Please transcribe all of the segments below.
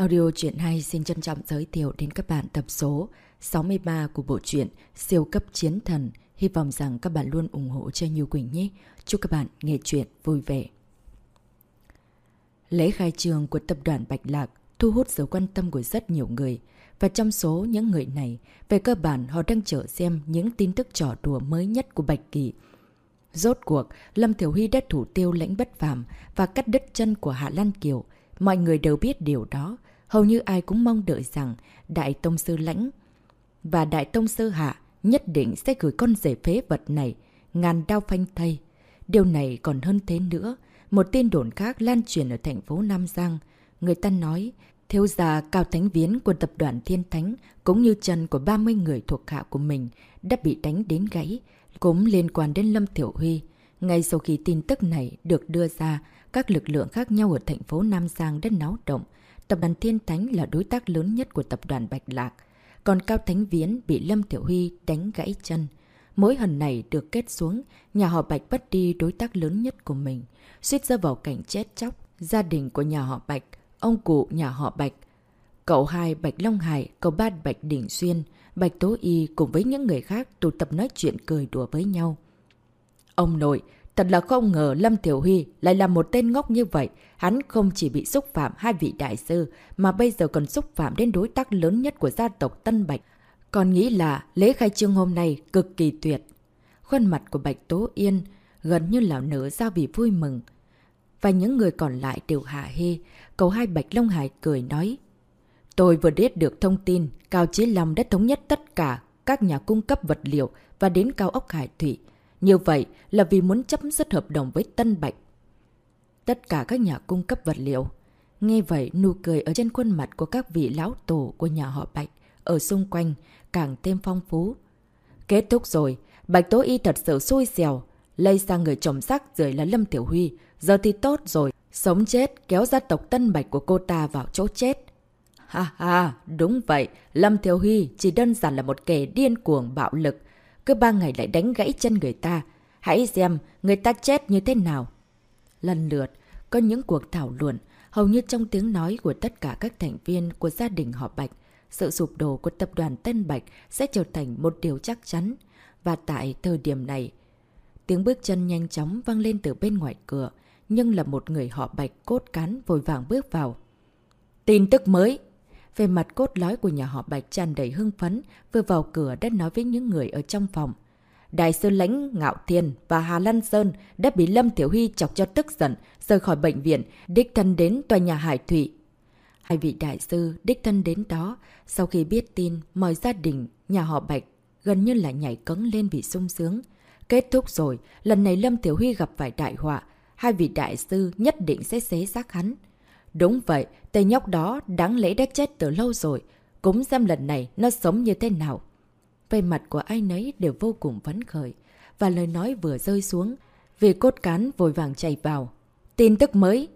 Audio truyện hay xin trân trọng giới thiệu đến các bạn tập số 63 của bộ truyện Siêu cấp chiến thần. Hy vọng rằng các bạn luôn ủng hộ cho Như Quỳnh nhé. Chúc các bạn nghe truyện vui vẻ. Lễ khai trường của tập đoàn Bạch Lạc thu hút sự quan tâm của rất nhiều người. Và trong số những người này, về cơ bản họ đang chờ xem những tin tức trò đùa mới nhất của Bạch Kỳ. Rốt cuộc, Lâm Thiểu Huy đã thủ tiêu lãnh bất phàm và cắt đứt chân của Hạ Lan Kiều. Mọi người đều biết điều đó. Hầu như ai cũng mong đợi rằng Đại Tông Sư Lãnh và Đại Tông Sư Hạ nhất định sẽ gửi con rể phế vật này, ngàn đao phanh thây. Điều này còn hơn thế nữa. Một tin đồn khác lan truyền ở thành phố Nam Giang. Người ta nói, thiếu gia Cao Thánh Viễn của tập đoàn Thiên Thánh cũng như chân của 30 người thuộc hạ của mình đã bị đánh đến gãy, cũng liên quan đến Lâm Thiểu Huy. Ngay sau khi tin tức này được đưa ra, các lực lượng khác nhau ở thành phố Nam Giang đã náo động. Tập đoàn Thiên Thánh là đối tác lớn nhất của tập đoàn Bạch Lạc. Còn Cao Thánh Viễn bị Lâm Tiểu Huy đánh gãy chân. Mối hần này được kết xuống, nhà họ Bạch bất đi đối tác lớn nhất của mình. Suýt rơi vào cảnh chết chóc. Gia đình của nhà họ Bạch, ông cụ nhà họ Bạch, cậu hai Bạch Long Hải, cậu ba Bạch Đỉnh Xuyên, Bạch Tố Y cùng với những người khác tụ tập nói chuyện cười đùa với nhau. Ông nội, Thật là không ngờ Lâm Tiểu Huy lại là một tên ngốc như vậy. Hắn không chỉ bị xúc phạm hai vị đại sư, mà bây giờ còn xúc phạm đến đối tác lớn nhất của gia tộc Tân Bạch. Còn nghĩ là lễ khai trương hôm nay cực kỳ tuyệt. Khuôn mặt của Bạch Tố Yên gần như là nở ra vì vui mừng. Và những người còn lại đều hạ hê. Cầu hai Bạch Long Hải cười nói. Tôi vừa biết được thông tin, Cao Chí Long đã thống nhất tất cả các nhà cung cấp vật liệu và đến cao ốc Hải Thủy. Như vậy là vì muốn chấm dứt hợp đồng với Tân Bạch. Tất cả các nhà cung cấp vật liệu. Nghe vậy, nụ cười ở trên khuôn mặt của các vị lão tổ của nhà họ Bạch ở xung quanh càng thêm phong phú. Kết thúc rồi, Bạch Tố Y thật sự xui xèo, lây sang người chồng sắc rồi là Lâm Tiểu Huy. Giờ thì tốt rồi, sống chết kéo gia tộc Tân Bạch của cô ta vào chỗ chết. Ha ha, đúng vậy, Lâm Tiểu Huy chỉ đơn giản là một kẻ điên cuồng bạo lực, cứ ba ngày lại đánh gãy chân người ta. Hãy xem người ta chết như thế nào. Lần lượt, có những cuộc thảo luận, hầu như trong tiếng nói của tất cả các thành viên của gia đình họ Bạch, sự sụp đổ của tập đoàn Tân Bạch sẽ trở thành một điều chắc chắn. Và tại thời điểm này, tiếng bước chân nhanh chóng vang lên từ bên ngoài cửa, nhưng là một người họ Bạch cốt cán vội vàng bước vào. Tin tức mới! Về mặt cốt lõi của nhà họ Bạch tràn đầy hưng phấn, vừa vào cửa đã nói với những người ở trong phòng. Đại sư lãnh Ngạo Thiên và Hà Lan Sơn đã bị Lâm Tiểu Huy chọc cho tức giận, rời khỏi bệnh viện, đích thân đến tòa nhà Hải Thủy. Hai vị đại sư đích thân đến đó, sau khi biết tin, mọi gia đình, nhà họ Bạch gần như là nhảy cấn lên vì sung sướng. Kết thúc rồi, lần này Lâm Tiểu Huy gặp phải đại họa, hai vị đại sư nhất định sẽ xế xác hắn. Đúng vậy, tên nhóc đó đáng lẽ đã chết từ lâu rồi. Cũng xem lần này nó sống như thế nào. Về mặt của ai nấy đều vô cùng phấn khởi. Và lời nói vừa rơi xuống, vì cốt cán vội vàng chạy vào. Tin tức mới.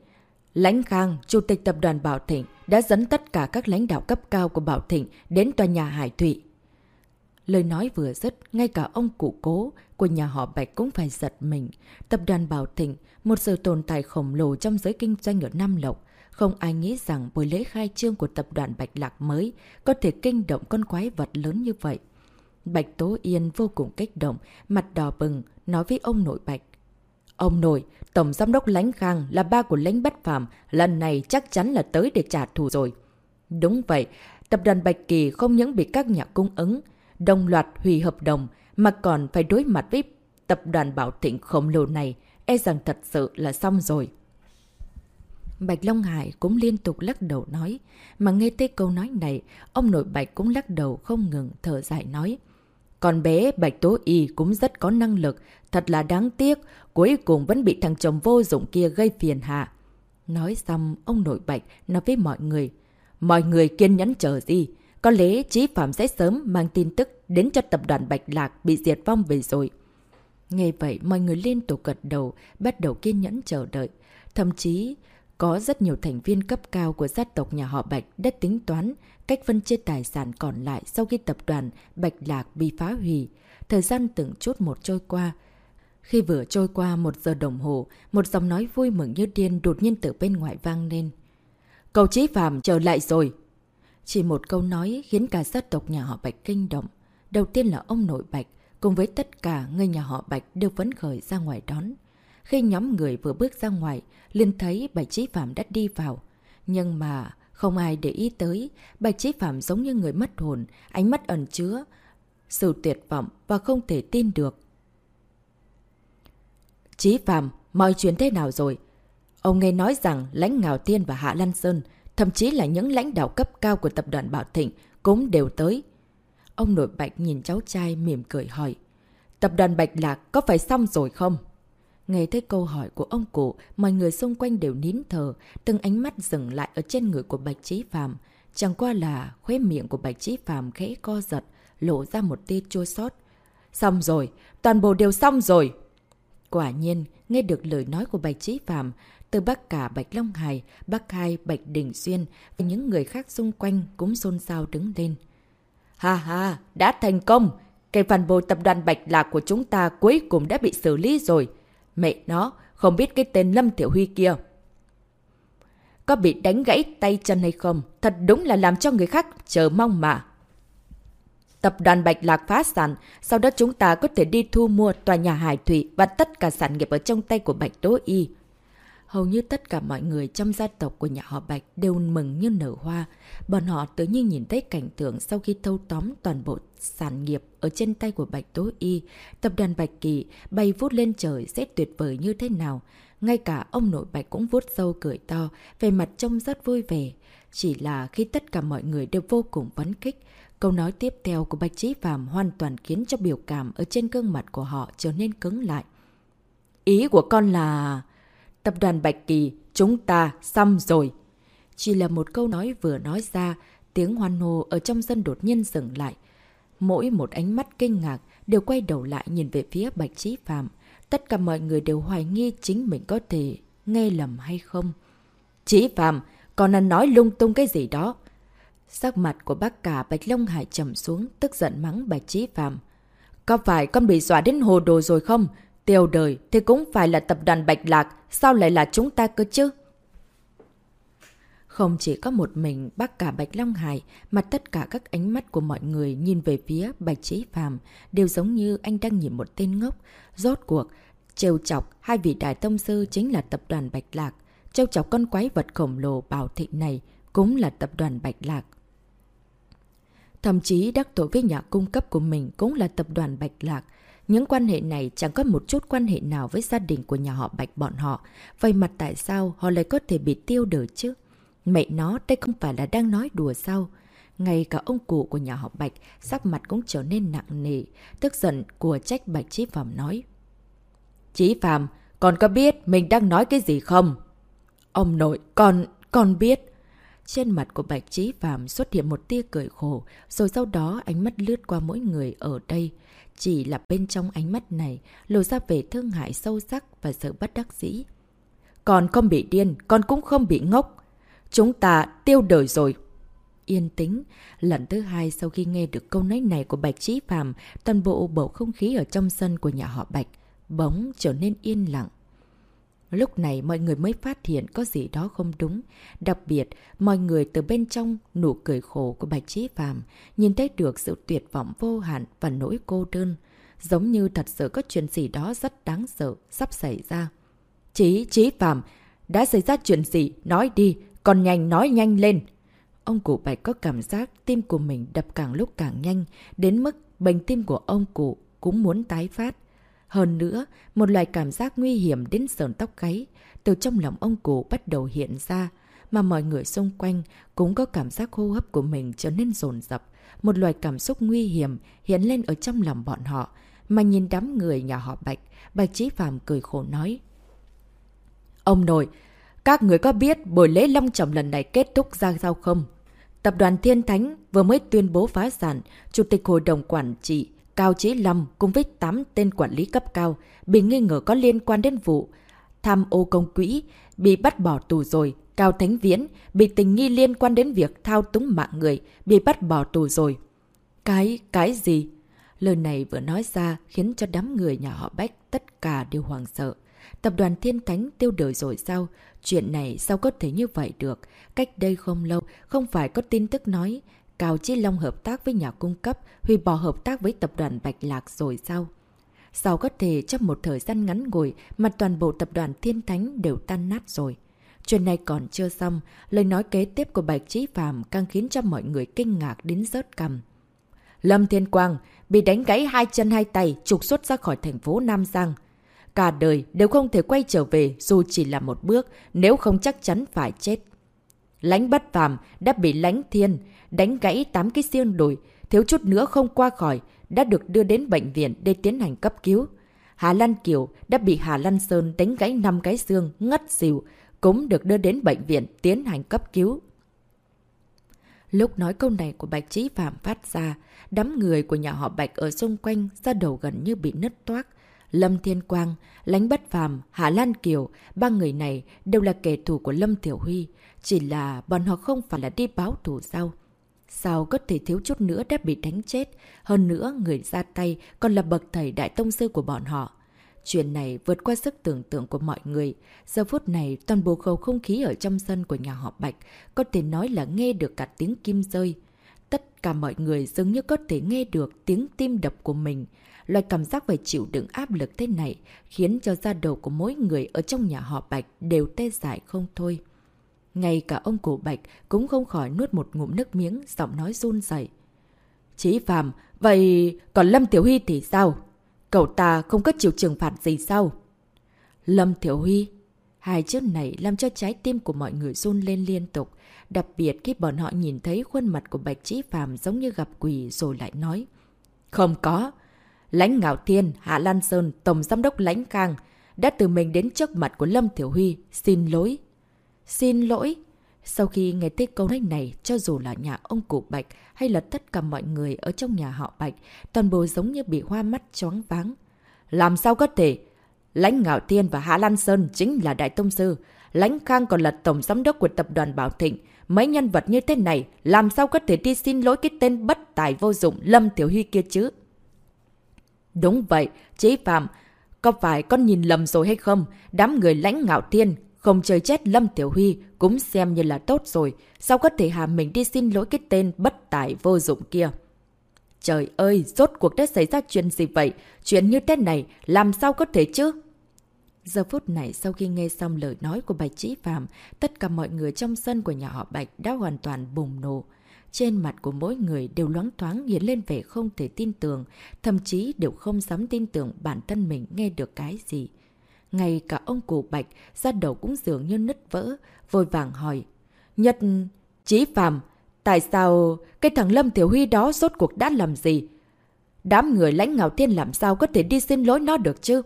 Lãnh Khang, Chủ tịch Tập đoàn Bảo Thịnh, đã dẫn tất cả các lãnh đạo cấp cao của Bảo Thịnh đến tòa nhà Hải Thụy. Lời nói vừa dứt, ngay cả ông cụ cố của nhà họ Bạch cũng phải giật mình. Tập đoàn Bảo Thịnh, một sự tồn tại khổng lồ trong giới kinh doanh ở Nam Lộc, không ai nghĩ rằng buổi lễ khai trương của tập đoàn Bạch Lạc mới có thể kinh động con quái vật lớn như vậy. Bạch Tố Yên vô cùng kích động, mặt đỏ bừng, nói với ông nội Bạch. Ông nội, Tổng Giám đốc Lánh Khang là ba của Lánh Bất Phạm, lần này chắc chắn là tới để trả thù rồi. Đúng vậy, tập đoàn Bạch Kỳ không những bị các nhà cung ứng, đồng loạt hủy hợp đồng, mà còn phải đối mặt với tập đoàn Bảo Thịnh khổng lồ này, e rằng thật sự là xong rồi. Bạch Long Hải cũng liên tục lắc đầu nói. Mà nghe tới câu nói này, ông nội Bạch cũng lắc đầu không ngừng thở dài nói. Còn bé Bạch Tố Y cũng rất có năng lực, thật là đáng tiếc, cuối cùng vẫn bị thằng chồng vô dụng kia gây phiền hạ. Nói xong, ông nội Bạch nói với mọi người. Mọi người kiên nhẫn chờ gì? Có lẽ Chí Phạm sẽ sớm mang tin tức đến cho tập đoàn Bạch Lạc bị diệt vong về rồi. Nghe vậy, mọi người liên tục gật đầu, bắt đầu kiên nhẫn chờ đợi. Thậm chí, có rất nhiều thành viên cấp cao của gia tộc nhà họ Bạch đã tính toán cách phân chia tài sản còn lại sau khi tập đoàn Bạch Lạc bị phá hủy. Thời gian từng chút một trôi qua. Khi vừa trôi qua một giờ đồng hồ, một giọng nói vui mừng như điên đột nhiên từ bên ngoài vang lên. cầu chí phàm trở lại rồi. Chỉ một câu nói khiến cả gia tộc nhà họ Bạch kinh động. Đầu tiên là ông nội Bạch, cùng với tất cả người nhà họ Bạch đều phấn khởi ra ngoài đón. Khi nhóm người vừa bước ra ngoài, liền thấy Bạch Chí Phạm đã đi vào. Nhưng mà không ai để ý tới, Bạch Chí Phạm giống như người mất hồn, ánh mắt ẩn chứa, sự tuyệt vọng và không thể tin được. Chí Phạm, mọi chuyện thế nào rồi? Ông nghe nói rằng lãnh Ngào Tiên và Hạ Lan Sơn, thậm chí là những lãnh đạo cấp cao của tập đoàn Bảo Thịnh cũng đều tới. Ông nội Bạch nhìn cháu trai mỉm cười hỏi. Tập đoàn Bạch Lạc có phải xong rồi không? Nghe thấy câu hỏi của ông cụ, mọi người xung quanh đều nín thở, từng ánh mắt dừng lại ở trên người của Bạch Trí Phàm. Chẳng qua là khóe miệng của Bạch Trí Phàm khẽ co giật, lộ ra một tia chua xót. Xong rồi, toàn bộ đều xong rồi. Quả nhiên, nghe được lời nói của Bạch Trí Phàm, từ bác cả Bạch Long Hải, bác hai Bạch Đình Xuyên và những người khác xung quanh cũng xôn xao đứng lên. Ha ha, đã thành công! Cái phản bội tập đoàn Bạch Lạc của chúng ta cuối cùng đã bị xử lý rồi. Mẹ nó, không biết cái tên Lâm Tiểu Huy kia. Có bị đánh gãy tay chân hay không? Thật đúng là làm cho người khác chờ mong mà. Tập đoàn Bạch Lạc phá sản, sau đó chúng ta có thể đi thu mua tòa nhà Hải Thủy và tất cả sản nghiệp ở trong tay của Bạch Tố Y. Hầu như tất cả mọi người trong gia tộc của nhà họ Bạch đều mừng như nở hoa. Bọn họ tự nhiên nhìn thấy cảnh tượng sau khi thâu tóm toàn bộ sản nghiệp ở trên tay của Bạch Tố Y. Tập đoàn Bạch Kỳ bay vút lên trời sẽ tuyệt vời như thế nào. Ngay cả ông nội Bạch cũng vuốt sâu cười to, về mặt trông rất vui vẻ. Chỉ là khi tất cả mọi người đều vô cùng phấn khích, câu nói tiếp theo của Bạch Trí Phạm hoàn toàn khiến cho biểu cảm ở trên gương mặt của họ trở nên cứng lại. Ý của con là... Tập đoàn Bạch Kỳ, chúng ta xong rồi. Chỉ là một câu nói vừa nói ra, tiếng hoan hô ở trong dân đột nhiên dừng lại. Mỗi một ánh mắt kinh ngạc đều quay đầu lại nhìn về phía Bạch Trí Phạm. Tất cả mọi người đều hoài nghi chính mình có thể nghe lầm hay không. Trí Phạm, còn ăn nói lung tung cái gì đó. Sắc mặt của bác cả Bạch Long Hải trầm xuống, tức giận mắng Bạch Trí Phạm. Có phải con bị dọa đến hồ đồ rồi không? Tiêu đời thì cũng phải là tập đoàn Bạch Lạc, sao lại là chúng ta cơ chứ? Không chỉ có một mình bác cả Bạch Long Hải, mà tất cả các ánh mắt của mọi người nhìn về phía Bạch chế Phàm đều giống như anh đang nhìn một tên ngốc. Rốt cuộc, trêu chọc hai vị đại tông sư chính là tập đoàn Bạch Lạc. Trêu chọc con quái vật khổng lồ bảo thịnh này cũng là tập đoàn Bạch Lạc. Thậm chí đắc tội với nhà cung cấp của mình cũng là tập đoàn Bạch Lạc. Những quan hệ này chẳng có một chút quan hệ nào với gia đình của nhà họ Bạch bọn họ. Vậy mặt tại sao họ lại có thể bị tiêu đời chứ? Mẹ nó, đây không phải là đang nói đùa sao? Ngay cả ông cụ của nhà họ Bạch, sắc mặt cũng trở nên nặng nề, tức giận của trách Bạch Chí Phạm nói. Chí Phạm, còn có biết mình đang nói cái gì không? Ông nội, con, con biết. Trên mặt của Bạch Chí Phạm xuất hiện một tia cười khổ, rồi sau đó ánh mắt lướt qua mỗi người ở đây. Chỉ là bên trong ánh mắt này, lộ ra vẻ thương hại sâu sắc và sự bất đắc dĩ. Con không bị điên, con cũng không bị ngốc. Chúng ta tiêu đời rồi. Yên tĩnh, lần thứ hai sau khi nghe được câu nói này của Bạch Trí phàm, toàn bộ bầu không khí ở trong sân của nhà họ Bạch bỗng trở nên yên lặng. Lúc này mọi người mới phát hiện có gì đó không đúng. Đặc biệt, mọi người từ bên trong nụ cười khổ của Bạch Trí phàm nhìn thấy được sự tuyệt vọng vô hạn và nỗi cô đơn. Giống như thật sự có chuyện gì đó rất đáng sợ sắp xảy ra. Chí, chí phàm, đã xảy ra chuyện gì? Nói đi, còn nhanh nói nhanh lên. Ông cụ Bạch có cảm giác tim của mình đập càng lúc càng nhanh, đến mức bệnh tim của ông cụ cũng muốn tái phát. Hơn nữa, một loại cảm giác nguy hiểm đến sờn tóc gáy từ trong lòng ông cụ bắt đầu hiện ra, mà mọi người xung quanh cũng có cảm giác hô hấp của mình trở nên rồn rập. Một loại cảm xúc nguy hiểm hiện lên ở trong lòng bọn họ, mà nhìn đám người nhà họ Bạch, Bạch Chí phàm cười khổ nói. Ông nội, các người có biết buổi lễ long trọng lần này kết thúc ra sao không? Tập đoàn Thiên Thánh vừa mới tuyên bố phá sản, Chủ tịch Hội đồng Quản trị Cao Chí Lâm cùng với 8 tên quản lý cấp cao bị nghi ngờ có liên quan đến vụ tham ô công quỹ, bị bắt bỏ tù rồi. Cao Thánh Viễn bị tình nghi liên quan đến việc thao túng mạng người, bị bắt bỏ tù rồi. Cái, cái gì? Lời này vừa nói ra khiến cho đám người nhà họ Bách tất cả đều hoàng sợ. Tập đoàn Thiên Thánh tiêu đời rồi sao? Chuyện này sao có thể như vậy được? Cách đây không lâu, không phải có tin tức nói Cao Chí Long hợp tác với nhà cung cấp, hủy bỏ hợp tác với tập đoàn Bạch Lạc rồi sao? Sao có thể trong một thời gian ngắn ngủi mà toàn bộ tập đoàn Thiên Thánh đều tan nát rồi? Chuyện này còn chưa xong, lời nói kế tiếp của Bạch Trí Phạm càng khiến cho mọi người kinh ngạc đến rớt cầm. Lâm Thiên Quang bị đánh gãy hai chân hai tay trục xuất ra khỏi thành phố Nam Giang. Cả đời đều không thể quay trở về dù chỉ là một bước, nếu không chắc chắn phải chết. Lánh bất phàm đã bị lánh thiên, đánh gãy 8 cái xương đùi, thiếu chút nữa không qua khỏi, đã được đưa đến bệnh viện để tiến hành cấp cứu. Hà Lan Kiều đã bị Hà Lan Sơn đánh gãy 5 cái xương, ngất xỉu, cũng được đưa đến bệnh viện tiến hành cấp cứu. Lúc nói câu này của Bạch Trí Phạm phát ra, đám người của nhà họ Bạch ở xung quanh ra đầu gần như bị nứt toác. Lâm Thiên Quang, Lánh Bất Phàm, Hạ Lan Kiều, ba người này đều là kẻ thù của Lâm Tiểu Huy. Chỉ là bọn họ không phải là đi báo thù sao? Sao có thể thiếu chút nữa đã bị đánh chết? Hơn nữa, người ra tay còn là bậc thầy đại tông sư của bọn họ. Chuyện này vượt qua sức tưởng tượng của mọi người. Giờ phút này, toàn bộ khẩu không khí ở trong sân của nhà họ Bạch có thể nói là nghe được cả tiếng kim rơi. Tất cả mọi người dường như có thể nghe được tiếng tim đập của mình. Loại cảm giác phải chịu đựng áp lực thế này khiến cho da đầu của mỗi người ở trong nhà họ Bạch đều tê dại không thôi. Ngay cả ông cổ Bạch cũng không khỏi nuốt một ngụm nước miếng, giọng nói run dậy. Chí Phạm, vậy còn Lâm Tiểu Huy thì sao? Cậu ta không có chịu trừng phạt gì sao? Lâm Tiểu Huy. Hai chữ này làm cho trái tim của mọi người run lên liên tục. Đặc biệt khi bọn họ nhìn thấy khuôn mặt của Bạch Chí Phàm giống như gặp quỷ rồi lại nói. Không có. Lãnh Ngạo Thiên, Hạ Lan Sơn, Tổng Giám đốc Lãnh Khang đã từ mình đến trước mặt của Lâm Tiểu Huy. Xin lỗi. Xin lỗi. Sau khi nghe thấy câu nói này, cho dù là nhà ông cụ Bạch hay là tất cả mọi người ở trong nhà họ Bạch, toàn bộ giống như bị hoa mắt choáng váng. Làm sao có thể? Lãnh Ngạo Thiên và Hạ Lan Sơn chính là Đại Tông Sư. Lãnh Khang còn là Tổng Giám đốc của Tập đoàn Bảo Thịnh. Mấy nhân vật như thế này, làm sao có thể đi xin lỗi cái tên bất tài vô dụng Lâm Tiểu Huy kia chứ? Đúng vậy, chế phạm, có phải con nhìn lầm rồi hay không? Đám người lãnh ngạo thiên, không chơi chết Lâm Tiểu Huy cũng xem như là tốt rồi. Sao có thể hà mình đi xin lỗi cái tên bất tài vô dụng kia? Trời ơi, rốt cuộc đã xảy ra chuyện gì vậy? Chuyện như thế này, làm sao có thể chứ? Giờ phút này sau khi nghe xong lời nói của Bạch Trí Phạm, tất cả mọi người trong sân của nhà họ Bạch đã hoàn toàn bùng nổ. Trên mặt của mỗi người đều loáng thoáng hiện lên vẻ không thể tin tưởng, thậm chí đều không dám tin tưởng bản thân mình nghe được cái gì. Ngay cả ông cụ Bạch ra đầu cũng dường như nứt vỡ, vội vàng hỏi. Nhật, Chí Phạm, tại sao cái thằng Lâm Tiểu Huy đó rốt cuộc đã làm gì? Đám người lãnh ngạo thiên làm sao có thể đi xin lỗi nó được chứ?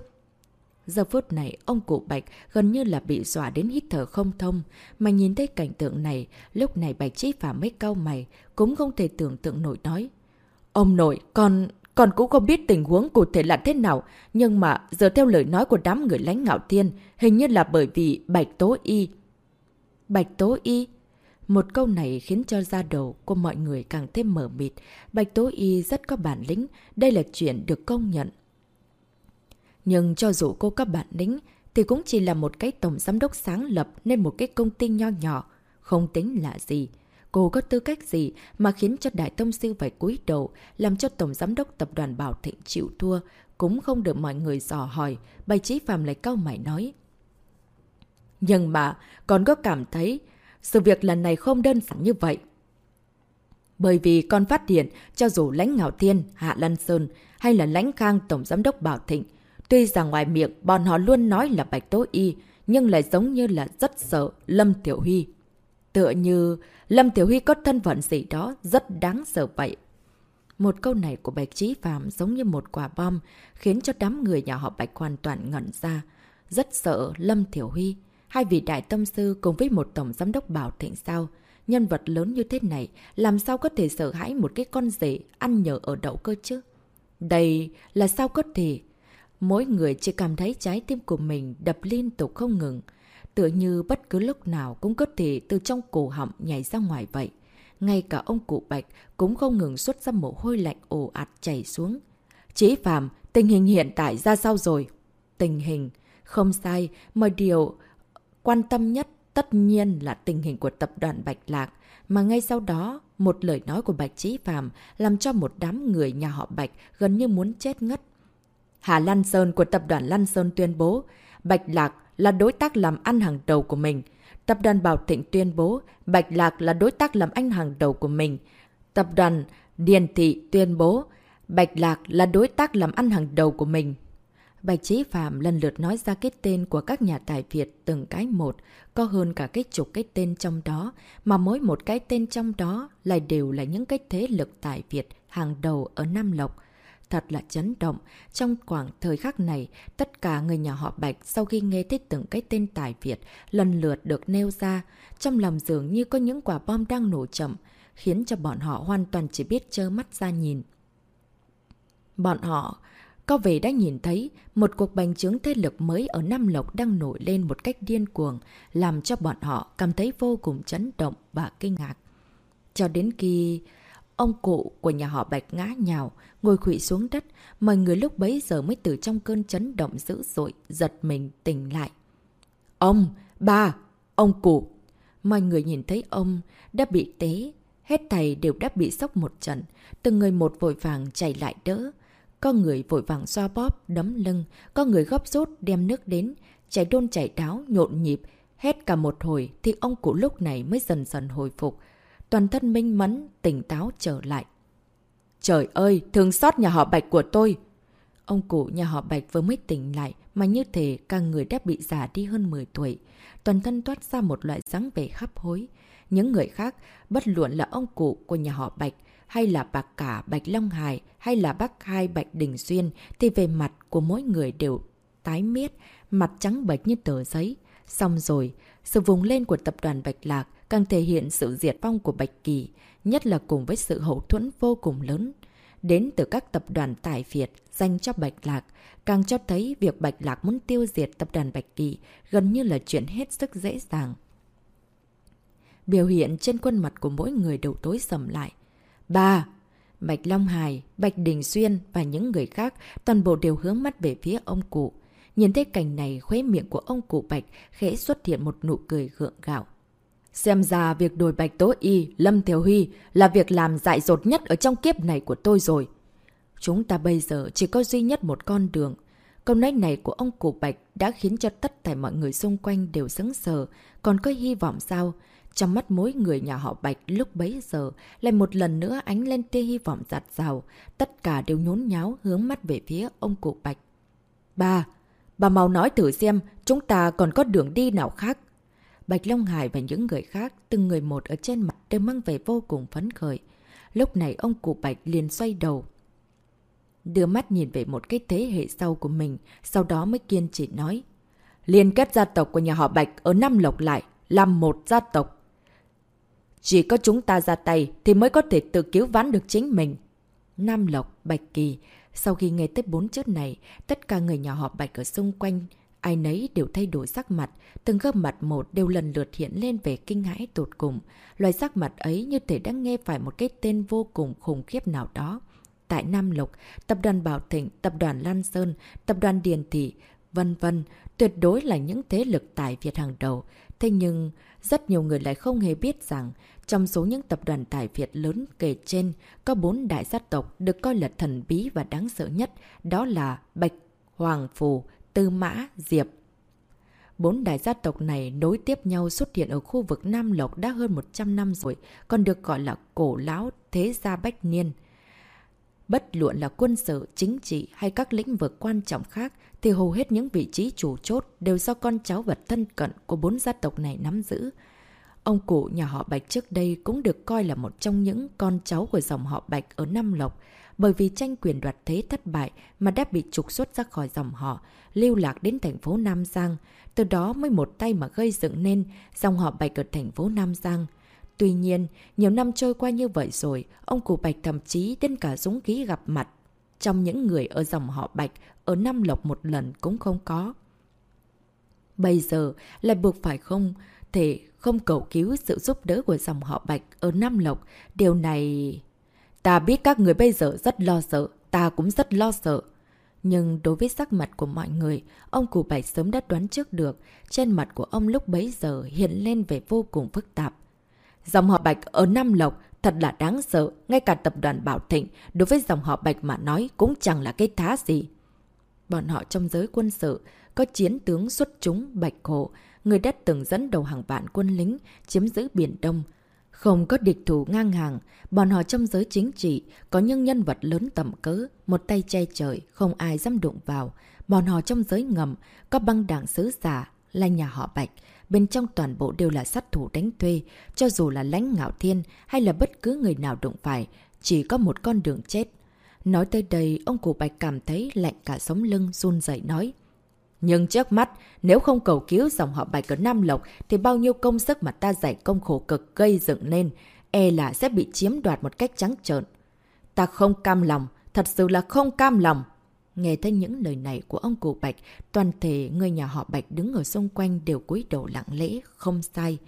Giờ phút này, ông cụ Bạch gần như là bị dọa đến hít thở không thông. Mà nhìn thấy cảnh tượng này, lúc này Bạch Chí Phạm mấy câu mày, cũng không thể tưởng tượng nổi nói. Ông nội, con, còn cũng không biết tình huống cụ thể là thế nào, nhưng mà giờ theo lời nói của đám người lãnh ngạo thiên, hình như là bởi vì Bạch Tố Y. Bạch Tố Y? Một câu này khiến cho da đầu của mọi người càng thêm mở mịt. Bạch Tố Y rất có bản lĩnh, đây là chuyện được công nhận. Nhưng cho dù cô có bản lĩnh, thì cũng chỉ là một cái tổng giám đốc sáng lập nên một cái công ty nho nhỏ, không tính là gì. Cô có tư cách gì mà khiến cho Đại Tông Sư phải cúi đầu, làm cho Tổng Giám đốc Tập đoàn Bảo Thịnh chịu thua, cũng không được mọi người dò hỏi, bày trí phàm lại câu mày nói. Nhưng mà, con có cảm thấy sự việc lần này không đơn giản như vậy. Bởi vì con phát hiện, cho dù lãnh Ngạo Thiên, Hạ Lan Sơn hay là lãnh Khang Tổng Giám đốc Bảo Thịnh, tuy rằng ngoài miệng bọn họ luôn nói là Bạch Tố Y, nhưng lại giống như là rất sợ Lâm Tiểu Huy. Tựa như Lâm Tiểu Huy có thân phận gì đó rất đáng sợ vậy. Một câu này của Bạch Trí Phạm giống như một quả bom, khiến cho đám người nhà họ Bạch hoàn toàn ngẩn ra. Rất sợ Lâm Tiểu Huy. Hai vị đại tâm sư cùng với một tổng giám đốc bảo thịnh sao. Nhân vật lớn như thế này, làm sao có thể sợ hãi một cái con rể ăn nhờ ở đậu cơ chứ? Đây là sao có thể? Mỗi người chỉ cảm thấy trái tim của mình đập liên tục không ngừng tựa như bất cứ lúc nào cũng có thể từ trong cổ họng nhảy ra ngoài vậy. Ngay cả ông cụ Bạch cũng không ngừng xuất ra mồ hôi lạnh ồ ạt chảy xuống. Chí Phạm, tình hình hiện tại ra sao rồi? Tình hình Không sai, mọi điều quan tâm nhất tất nhiên là tình hình của tập đoàn Bạch Lạc. Mà ngay sau đó, một lời nói của Bạch chí Phạm làm cho một đám người nhà họ Bạch gần như muốn chết ngất. Hà Lan Sơn của tập đoàn Lan Sơn tuyên bố, Bạch Lạc là đối tác làm ăn hàng đầu của mình. Tập đoàn Bảo Thịnh tuyên bố, Bạch Lạc là đối tác làm ăn hàng đầu của mình. Tập đoàn Điền Thị tuyên bố, Bạch Lạc là đối tác làm ăn hàng đầu của mình. Bạch Chí Phạm lần lượt nói ra cái tên của các nhà tài Việt từng cái một, có hơn cả cái chục cái tên trong đó, mà mỗi một cái tên trong đó lại đều là những cái thế lực tài Việt hàng đầu ở Nam Lộc. Thật là chấn động, trong khoảng thời khắc này, tất cả người nhà họ Bạch sau khi nghe thấy từng cái tên tài Việt lần lượt được nêu ra, trong lòng dường như có những quả bom đang nổ chậm, khiến cho bọn họ hoàn toàn chỉ biết trơ mắt ra nhìn. Bọn họ có vẻ đã nhìn thấy một cuộc bành trướng thế lực mới ở Nam Lộc đang nổi lên một cách điên cuồng, làm cho bọn họ cảm thấy vô cùng chấn động và kinh ngạc. Cho đến khi ông cụ của nhà họ Bạch ngã nhào, ngồi khủy xuống đất, mọi người lúc bấy giờ mới từ trong cơn chấn động dữ dội, giật mình tỉnh lại. Ông, ba, ông cụ. Mọi người nhìn thấy ông đã bị tế, hết thầy đều đã bị sốc một trận, từng người một vội vàng chạy lại đỡ. Có người vội vàng xoa bóp, đấm lưng, có người gấp rút đem nước đến, chạy đôn chạy đáo, nhộn nhịp, hết cả một hồi thì ông cụ lúc này mới dần dần hồi phục. Toàn thân minh mẫn, tỉnh táo trở lại. Trời ơi, thương xót nhà họ Bạch của tôi! Ông cụ nhà họ Bạch vừa mới tỉnh lại mà như thể cả người đã bị già đi hơn 10 tuổi. Toàn thân toát ra một loại dáng vẻ khắp hối. Những người khác, bất luận là ông cụ của nhà họ Bạch hay là bà cả Bạch Long Hải, hay là bác hai Bạch Đình Xuyên, thì về mặt của mỗi người đều tái miết, mặt trắng bệch như tờ giấy. Xong rồi, sự vùng lên của tập đoàn Bạch Lạc càng thể hiện sự diệt vong của Bạch Kỳ, nhất là cùng với sự hậu thuẫn vô cùng lớn. Đến từ các tập đoàn tài Việt dành cho Bạch Lạc, càng cho thấy việc Bạch Lạc muốn tiêu diệt tập đoàn Bạch Kỳ gần như là chuyện hết sức dễ dàng. Biểu hiện trên khuôn mặt của mỗi người đầu tối sầm lại. Ba, Bạch Long Hải, Bạch Đình Xuyên và những người khác toàn bộ đều hướng mắt về phía ông cụ. Nhìn thấy cảnh này, khuế miệng của ông cụ Bạch khẽ xuất hiện một nụ cười gượng gạo. Xem ra việc đổi Bạch Tố Y, Lâm thiếu Huy là việc làm dại dột nhất ở trong kiếp này của tôi rồi. Chúng ta bây giờ chỉ có duy nhất một con đường. Câu nói này của ông cụ Bạch đã khiến cho tất cả mọi người xung quanh đều sững sờ. Còn có hy vọng sao? Trong mắt mỗi người nhà họ Bạch lúc bấy giờ lại một lần nữa ánh lên tia hy vọng giặt rào. Tất cả đều nhốn nháo hướng mắt về phía ông cụ Bạch. Ba, bà mau nói thử xem chúng ta còn có đường đi nào khác. Bạch Long Hải và những người khác, từng người một ở trên mặt đều mang về vô cùng phấn khởi. Lúc này ông cụ Bạch liền xoay đầu. Đưa mắt nhìn về một cái thế hệ sau của mình, sau đó mới kiên trì nói. Liên kết gia tộc của nhà họ Bạch ở Nam Lộc lại, làm một gia tộc. Chỉ có chúng ta ra tay thì mới có thể tự cứu vãn được chính mình. Nam Lộc, Bạch Kỳ, sau khi nghe tới bốn chữ này, tất cả người nhà họ Bạch ở xung quanh, ai nấy đều thay đổi sắc mặt, từng gương mặt một đều lần lượt hiện lên về kinh hãi tột cùng. Loài sắc mặt ấy như thể đang nghe phải một cái tên vô cùng khủng khiếp nào đó. Tại Nam Lộc, tập đoàn Bảo Thịnh, tập đoàn Lan Sơn, tập đoàn Điền Thị, vân vân tuyệt đối là những thế lực tài Việt hàng đầu. Thế nhưng, rất nhiều người lại không hề biết rằng, trong số những tập đoàn tài Việt lớn kể trên, có bốn đại sát tộc được coi là thần bí và đáng sợ nhất, đó là Bạch, Hoàng Phù, Tư Mã, Diệp. Bốn đại gia tộc này nối tiếp nhau xuất hiện ở khu vực Nam Lộc đã hơn 100 năm rồi, còn được gọi là cổ lão thế gia bách niên. Bất luận là quân sự, chính trị hay các lĩnh vực quan trọng khác, thì hầu hết những vị trí chủ chốt đều do con cháu vật thân cận của bốn gia tộc này nắm giữ. Ông cụ nhà họ Bạch trước đây cũng được coi là một trong những con cháu của dòng họ Bạch ở Nam Lộc, bởi vì tranh quyền đoạt thế thất bại mà đã bị trục xuất ra khỏi dòng họ, lưu lạc đến thành phố Nam Giang, từ đó mới một tay mà gây dựng nên dòng họ Bạch ở thành phố Nam Giang. Tuy nhiên, nhiều năm trôi qua như vậy rồi, ông cụ Bạch thậm chí đến cả dũng khí gặp mặt. Trong những người ở dòng họ Bạch, ở Nam Lộc một lần cũng không có. Bây giờ lại buộc phải không thể không cầu cứu sự giúp đỡ của dòng họ Bạch ở Nam Lộc. Điều này... Ta biết các người bây giờ rất lo sợ, ta cũng rất lo sợ. Nhưng đối với sắc mặt của mọi người, ông cụ bảy sớm đã đoán trước được, trên mặt của ông lúc bấy giờ hiện lên vẻ vô cùng phức tạp. Dòng họ Bạch ở Nam Lộc thật là đáng sợ, ngay cả tập đoàn Bảo Thịnh đối với dòng họ Bạch mà nói cũng chẳng là cái thá gì. Bọn họ trong giới quân sự có chiến tướng xuất chúng Bạch khổ người đã từng dẫn đầu hàng vạn quân lính chiếm giữ Biển Đông. Không có địch thủ ngang hàng, bọn họ trong giới chính trị có những nhân vật lớn tầm cỡ, một tay che trời, không ai dám đụng vào. Bọn họ trong giới ngầm có băng đảng sứ giả, là nhà họ Bạch, bên trong toàn bộ đều là sát thủ đánh thuê, cho dù là lãnh ngạo thiên hay là bất cứ người nào đụng phải, chỉ có một con đường chết. Nói tới đây, ông cụ Bạch cảm thấy lạnh cả sống lưng, run dậy nói. Nhưng trước mắt, nếu không cầu cứu dòng họ Bạch ở Nam Lộc, thì bao nhiêu công sức mà ta giải công khổ cực gây dựng nên, e là sẽ bị chiếm đoạt một cách trắng trợn. Ta không cam lòng, thật sự là không cam lòng. Nghe thấy những lời này của ông cụ Bạch, toàn thể người nhà họ Bạch đứng ở xung quanh đều cúi đầu lặng lẽ, không sai.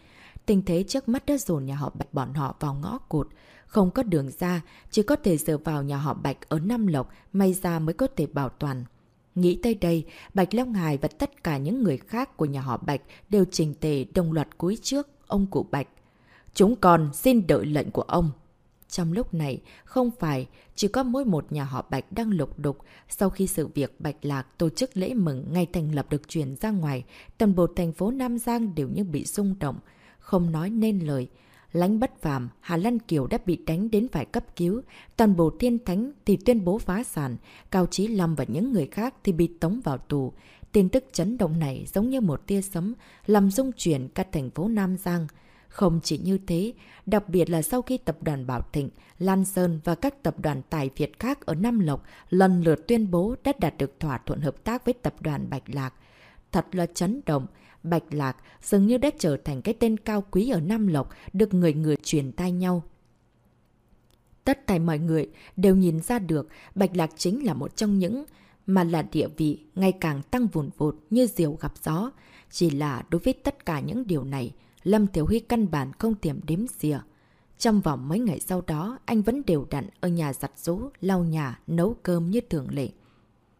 Tình thế trước mắt đã dồn nhà họ Bạch bọn họ vào ngõ cụt. Không có đường ra, chỉ có thể dựa vào nhà họ Bạch ở Nam Lộc, may ra mới có thể bảo toàn. Nghĩ tới đây, Bạch Long Ngài và tất cả những người khác của nhà họ Bạch đều trình tề đồng loạt cúi trước ông cụ Bạch. Chúng còn xin đợi lệnh của ông. Trong lúc này, không phải chỉ có mỗi một nhà họ Bạch đang lục đục. Sau khi sự việc Bạch Lạc tổ chức lễ mừng ngày thành lập được truyền ra ngoài, toàn bộ thành phố Nam Giang đều như bị rung động, không nói nên lời. Lánh bất phàm, Hà Lan Kiều đã bị đánh đến phải cấp cứu. Toàn bộ thiên thánh thì tuyên bố phá sản. Cao Chí Lâm và những người khác thì bị tống vào tù. Tin tức chấn động này giống như một tia sấm, làm rung chuyển cả thành phố Nam Giang. Không chỉ như thế, đặc biệt là sau khi tập đoàn Bảo Thịnh, Lan Sơn và các tập đoàn tài Việt khác ở Nam Lộc lần lượt tuyên bố đã đạt được thỏa thuận hợp tác với tập đoàn Bạch Lạc. Thật là chấn động, Bạch Lạc dường như đã trở thành cái tên cao quý ở Nam Lộc được người người truyền tai nhau. Tất cả mọi người đều nhìn ra được Bạch Lạc chính là một trong những mà là địa vị ngày càng tăng vùn vụt như diều gặp gió. Chỉ là đối với tất cả những điều này, Lâm Tiểu Huy căn bản không tiềm đếm dìa Trong vòng mấy ngày sau đó, anh vẫn đều đặn ở nhà giặt rũ, lau nhà, nấu cơm như thường lệ.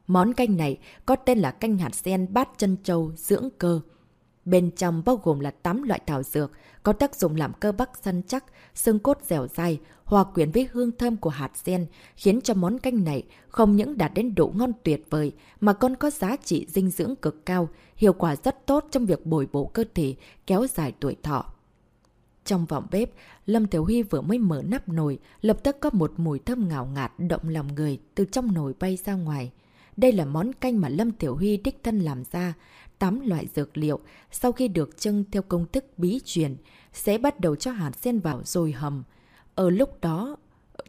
Món canh này có tên là canh hạt sen bát chân trâu dưỡng cơ. Bên trong bao gồm là 8 loại thảo dược, có tác dụng làm cơ bắp săn chắc, xương cốt dẻo dai, hòa quyện với hương thơm của hạt sen, khiến cho món canh này không những đạt đến độ ngon tuyệt vời, mà còn có giá trị dinh dưỡng cực cao, hiệu quả rất tốt trong việc bồi bổ cơ thể, kéo dài tuổi thọ. Trong vòng bếp, Lâm Tiểu Huy vừa mới mở nắp nồi, lập tức có một mùi thơm ngào ngạt động lòng người từ trong nồi bay ra ngoài. Đây là món canh mà Lâm Tiểu Huy đích thân làm ra, 8 loại dược liệu, sau khi được trưng theo công thức bí truyền, sẽ bắt đầu cho hạt sen vào rồi hầm. Ở lúc đó,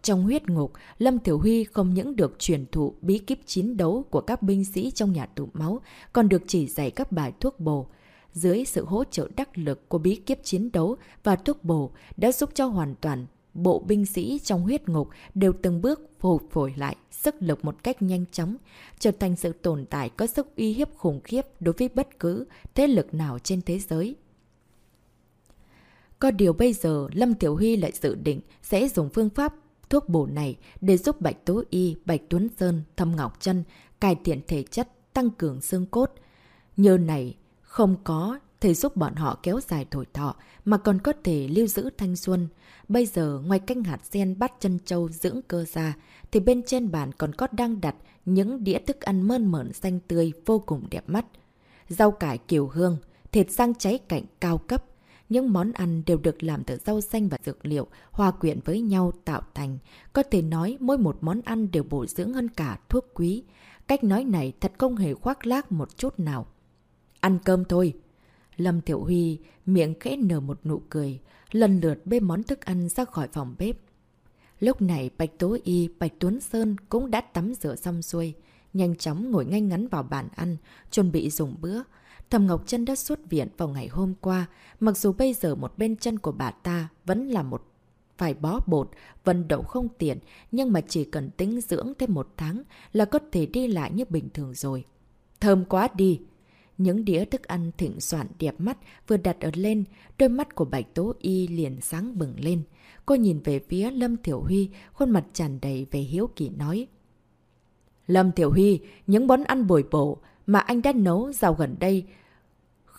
trong huyết ngục, Lâm Tiểu Huy không những được truyền thụ bí kíp chiến đấu của các binh sĩ trong nhà tụ máu, còn được chỉ dạy các bài thuốc bổ. Dưới sự hỗ trợ đắc lực của bí kíp chiến đấu và thuốc bổ đã giúp cho hoàn toàn bộ binh sĩ trong huyết ngục đều từng bước hồi phổi lại sức lực một cách nhanh chóng, trở thành sự tồn tại có sức uy hiếp khủng khiếp đối với bất cứ thế lực nào trên thế giới. Có điều bây giờ Lâm Tiểu Huy lại dự định sẽ dùng phương pháp thuốc bổ này để giúp Bạch Tố Y, Bạch Tuấn Sơn, Thâm Ngọc Trân cải thiện thể chất, tăng cường xương cốt. Nhờ này không có thể giúp bọn họ kéo dài tuổi thọ mà còn có thể lưu giữ thanh xuân. Bây giờ ngoài canh hạt sen bắt chân châu dưỡng cơ ra thì bên trên bàn còn có đang đặt những đĩa thức ăn mơn mởn xanh tươi vô cùng đẹp mắt. Rau cải kiều hương, thịt sang cháy cạnh cao cấp. Những món ăn đều được làm từ rau xanh và dược liệu, hòa quyện với nhau tạo thành. Có thể nói mỗi một món ăn đều bổ dưỡng hơn cả thuốc quý. Cách nói này thật không hề khoác lác một chút nào. Ăn cơm thôi. Lâm Tiểu Huy miệng khẽ nở một nụ cười, lần lượt bê món thức ăn ra khỏi phòng bếp. Lúc này Bạch Tố Y, Bạch Tuấn Sơn cũng đã tắm rửa xong xuôi, nhanh chóng ngồi ngay ngắn vào bàn ăn, chuẩn bị dùng bữa. Thầm Ngọc Trân đã xuất viện vào ngày hôm qua, mặc dù bây giờ một bên chân của bà ta vẫn là một phải bó bột, vận động không tiện, nhưng mà chỉ cần tính dưỡng thêm một tháng là có thể đi lại như bình thường rồi. Thơm quá đi! Những đĩa thức ăn thịnh soạn đẹp mắt vừa đặt ở lên, đôi mắt của Bạch Tố Y liền sáng bừng lên. Cô nhìn về phía Lâm Thiểu Huy, khuôn mặt tràn đầy về hiếu kỳ nói. Lâm Tiểu Huy, những món ăn bồi bổ mà anh đã nấu dạo gần đây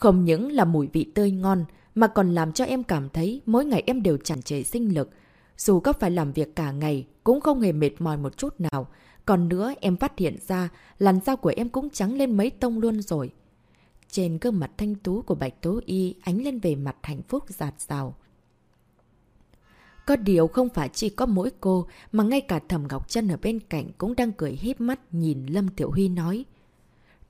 không những là mùi vị tươi ngon mà còn làm cho em cảm thấy mỗi ngày em đều tràn trề sinh lực. Dù có phải làm việc cả ngày cũng không hề mệt mỏi một chút nào. Còn nữa em phát hiện ra làn da của em cũng trắng lên mấy tông luôn rồi. Trên gương mặt thanh tú của Bạch Tố Y ánh lên về mặt hạnh phúc giạt rào. Có điều không phải chỉ có mỗi cô, mà ngay cả Thẩm Ngọc Trân ở bên cạnh cũng đang cười híp mắt nhìn Lâm Tiểu Huy nói.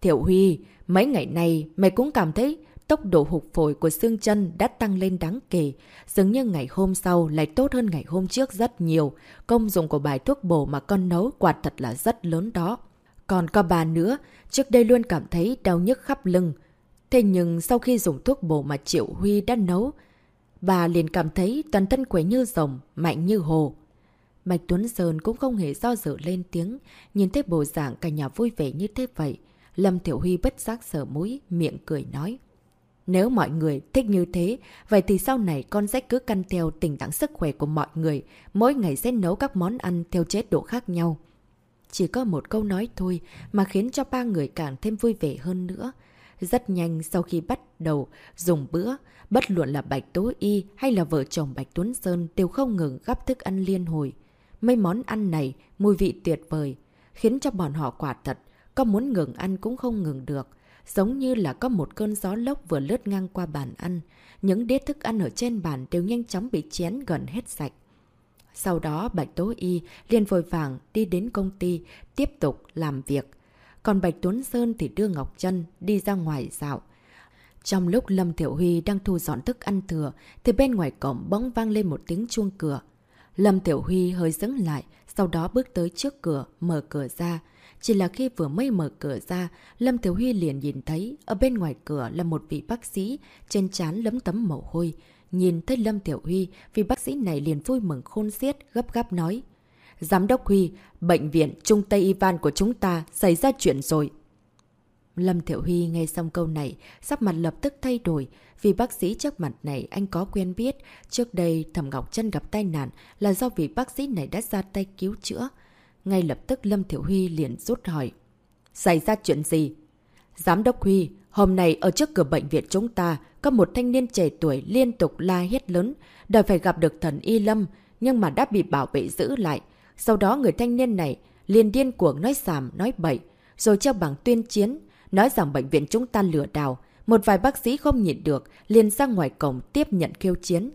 Tiểu Huy, mấy ngày này mày cũng cảm thấy tốc độ hụt phổi của xương chân đã tăng lên đáng kể. Dường như ngày hôm sau lại tốt hơn ngày hôm trước rất nhiều. Công dụng của bài thuốc bổ mà con nấu quả thật là rất lớn đó. Còn có bà nữa, trước đây luôn cảm thấy đau nhức khắp lưng. Thế nhưng sau khi dùng thuốc bổ mà Triệu Huy đã nấu, bà liền cảm thấy toàn thân khỏe như rồng, mạnh như hồ. mạch Tuấn Sơn cũng không hề do dự lên tiếng, nhìn thấy bộ dạng cả nhà vui vẻ như thế vậy. Lâm Tiểu Huy bất giác sở mũi, miệng cười nói. Nếu mọi người thích như thế, vậy thì sau này con sẽ cứ căn theo tình trạng sức khỏe của mọi người, mỗi ngày sẽ nấu các món ăn theo chế độ khác nhau. Chỉ có một câu nói thôi mà khiến cho ba người càng thêm vui vẻ hơn nữa. Rất nhanh sau khi bắt đầu dùng bữa, bất luận là Bạch Tố Y hay là vợ chồng Bạch Tuấn Sơn đều không ngừng gắp thức ăn liên hồi. Mấy món ăn này, mùi vị tuyệt vời, khiến cho bọn họ quả thật, có muốn ngừng ăn cũng không ngừng được. Giống như là có một cơn gió lốc vừa lướt ngang qua bàn ăn. Những đĩa thức ăn ở trên bàn đều nhanh chóng bị chén gần hết sạch. Sau đó Bạch Tố Y liền vội vàng đi đến công ty tiếp tục làm việc. Còn Bạch Tuấn Sơn thì đưa Ngọc Trân đi ra ngoài dạo. Trong lúc Lâm Thiểu Huy đang thu dọn thức ăn thừa thì bên ngoài cổng bỗng vang lên một tiếng chuông cửa. Lâm Tiểu Huy hơi dững lại, sau đó bước tới trước cửa, mở cửa ra. Chỉ là khi vừa mới mở cửa ra, Lâm tiểu Huy liền nhìn thấy ở bên ngoài cửa là một vị bác sĩ, trên trán lấm tấm mồ hôi. Nhìn thấy Lâm Tiểu Huy, vị bác sĩ này liền vui mừng khôn xiết, gấp gáp nói. Giám đốc Huy, bệnh viện Trung Tây Ivan của chúng ta xảy ra chuyện rồi. Lâm Thiệu Huy nghe xong câu này, sắc mặt lập tức thay đổi. Vì bác sĩ trước mặt này anh có quen biết, trước đây Thẩm Ngọc Trân gặp tai nạn là do vị bác sĩ này đã ra tay cứu chữa. Ngay lập tức Lâm Thiểu Huy liền rút hỏi. Xảy ra chuyện gì? Giám đốc Huy, hôm nay ở trước cửa bệnh viện chúng ta, có một thanh niên trẻ tuổi liên tục la hét lớn, đòi phải gặp được thần Y Lâm, nhưng mà đã bị bảo vệ giữ lại. Sau đó người thanh niên này liền điên cuồng nói xàm, nói bậy, rồi treo bằng tuyên chiến, nói rằng bệnh viện chúng ta lừa đảo. Một vài bác sĩ không nhịn được, liền ra ngoài cổng tiếp nhận khiêu chiến.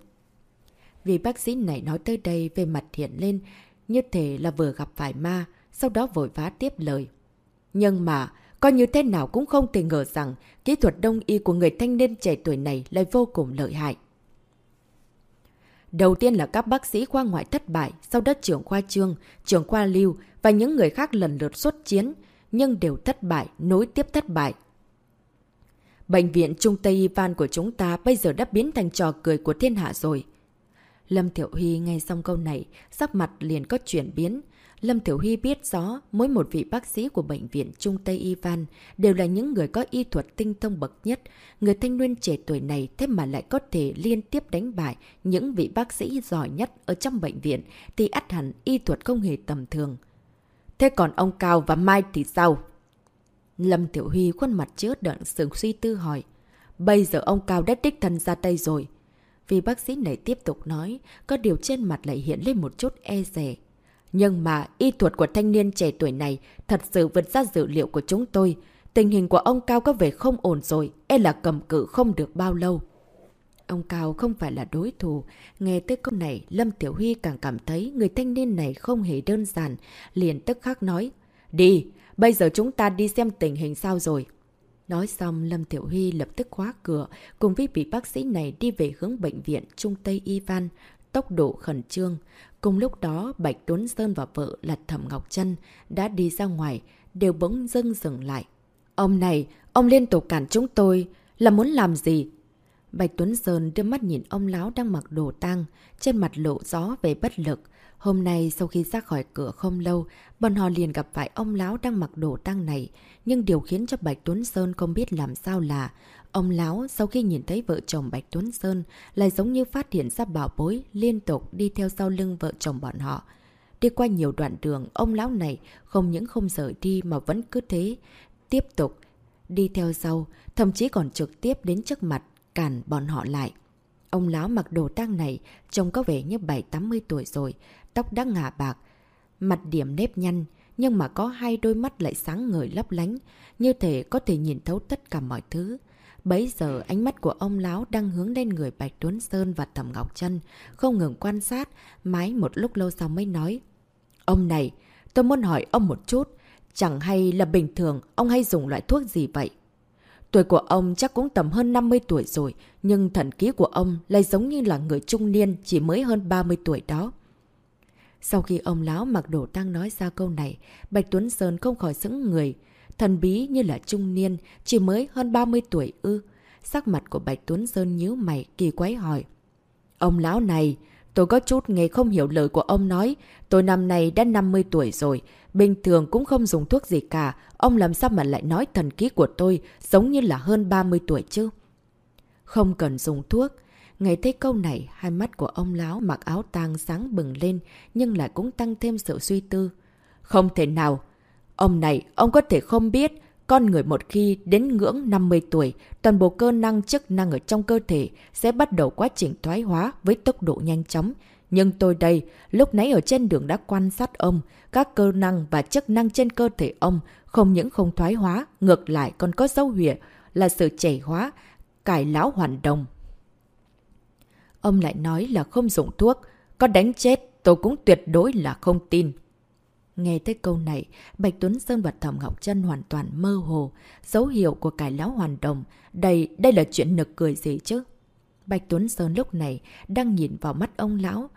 Vì bác sĩ này nói tới đây về mặt hiện lên, như thể là vừa gặp phải ma, sau đó vội vã tiếp lời. Nhưng mà, coi như thế nào cũng không thể ngờ rằng kỹ thuật đông y của người thanh niên trẻ tuổi này lại vô cùng lợi hại. Đầu tiên là các bác sĩ khoa ngoại thất bại, sau đó trưởng khoa trương, trưởng khoa lưu và những người khác lần lượt xuất chiến, nhưng đều thất bại, nối tiếp thất bại. Bệnh viện Trung Tây Ivan của chúng ta bây giờ đã biến thành trò cười của thiên hạ rồi. Lâm Thiểu Huy nghe xong câu này, sắc mặt liền có chuyển biến. Lâm Thiểu Huy biết rõ mỗi một vị bác sĩ của Bệnh viện Trung Tây Ivan đều là những người có y thuật tinh thông bậc nhất. Người thanh niên trẻ tuổi này thế mà lại có thể liên tiếp đánh bại những vị bác sĩ giỏi nhất ở trong bệnh viện thì ắt hẳn y thuật không hề tầm thường. Thế còn ông Cao và Mai thì sao? Lâm Tiểu Huy khuôn mặt chứa đựng sự suy tư hỏi. Bây giờ ông Cao đã đích thân ra tay rồi. Vì bác sĩ này tiếp tục nói, có điều trên mặt lại hiện lên một chút e rẻ. Nhưng mà y thuật của thanh niên trẻ tuổi này thật sự vượt ra dữ liệu của chúng tôi. Tình hình của ông Cao có vẻ không ổn rồi, e là cầm cự không được bao lâu. Ông Cao không phải là đối thủ. Nghe tới câu này, Lâm Tiểu Huy càng cảm thấy người thanh niên này không hề đơn giản. Liền tức khắc nói, đi, bây giờ chúng ta đi xem tình hình sao rồi. Nói xong, Lâm Tiểu Huy lập tức khóa cửa, cùng với vị bác sĩ này đi về hướng bệnh viện Trung Tây Ivan, tốc độ khẩn trương. Cùng lúc đó, Bạch Tuấn Sơn và vợ là Thẩm Ngọc Trân đã đi ra ngoài, đều bỗng dưng dừng lại. Ông này, ông liên tục cản chúng tôi, là muốn làm gì? Bạch Tuấn Sơn đưa mắt nhìn ông lão đang mặc đồ tang, trên mặt lộ gió về bất lực. Hôm nay sau khi ra khỏi cửa không lâu, bọn họ liền gặp phải ông lão đang mặc đồ tang này. Nhưng điều khiến cho Bạch Tuấn Sơn không biết làm sao là, ông lão sau khi nhìn thấy vợ chồng Bạch Tuấn Sơn lại giống như phát hiện ra bảo bối liên tục đi theo sau lưng vợ chồng bọn họ. Đi qua nhiều đoạn đường, ông lão này không những không rời đi mà vẫn cứ thế, tiếp tục đi theo sau, thậm chí còn trực tiếp đến trước mặt, cản bọn họ lại. Ông lão mặc đồ tang này, trông có vẻ như 7-80 tuổi rồi, tóc đã ngả bạc, mặt điểm nếp nhăn, nhưng mà có hai đôi mắt lại sáng ngời lấp lánh, như thể có thể nhìn thấu tất cả mọi thứ. Bấy giờ ánh mắt của ông lão đang hướng lên người Bạch Tuấn Sơn và Thẩm Ngọc Trân, không ngừng quan sát, mái một lúc lâu sau mới nói. Ông này, tôi muốn hỏi ông một chút, chẳng hay là bình thường ông hay dùng loại thuốc gì vậy? Tuổi của ông chắc cũng tầm hơn 50 tuổi rồi, nhưng thần ký của ông lại giống như là người trung niên chỉ mới hơn 30 tuổi đó. Sau khi ông lão mặc đồ tăng nói ra câu này, Bạch Tuấn Sơn không khỏi sững người. Thần bí như là trung niên, chỉ mới hơn 30 tuổi ư. Sắc mặt của Bạch Tuấn Sơn nhíu mày, kỳ quái hỏi. Ông lão này, tôi có chút nghe không hiểu lời của ông nói. Tôi năm nay đã 50 tuổi rồi, bình thường cũng không dùng thuốc gì cả. Ông làm sao mà lại nói thần ký của tôi giống như là hơn 30 tuổi chứ? Không cần dùng thuốc. Nghe thấy câu này, hai mắt của ông lão mặc áo tang sáng bừng lên, nhưng lại cũng tăng thêm sự suy tư. Không thể nào. Ông này, ông có thể không biết, con người một khi đến ngưỡng 50 tuổi, toàn bộ cơ năng chức năng ở trong cơ thể sẽ bắt đầu quá trình thoái hóa với tốc độ nhanh chóng. Nhưng tôi đây, lúc nãy ở trên đường đã quan sát ông, các cơ năng và chức năng trên cơ thể ông không những không thoái hóa, ngược lại còn có dấu hiệu là sự chảy hóa, cải lão hoàn đồng Ông lại nói là không dùng thuốc. Có đánh chết, tôi cũng tuyệt đối là không tin. Nghe tới câu này, Bạch Tuấn Sơn và Thẩm Ngọc Trân hoàn toàn mơ hồ. Dấu hiệu của cải lão hoàn đồng. Đây, đây là chuyện nực cười gì chứ? Bạch Tuấn Sơn lúc này đang nhìn vào mắt ông lão.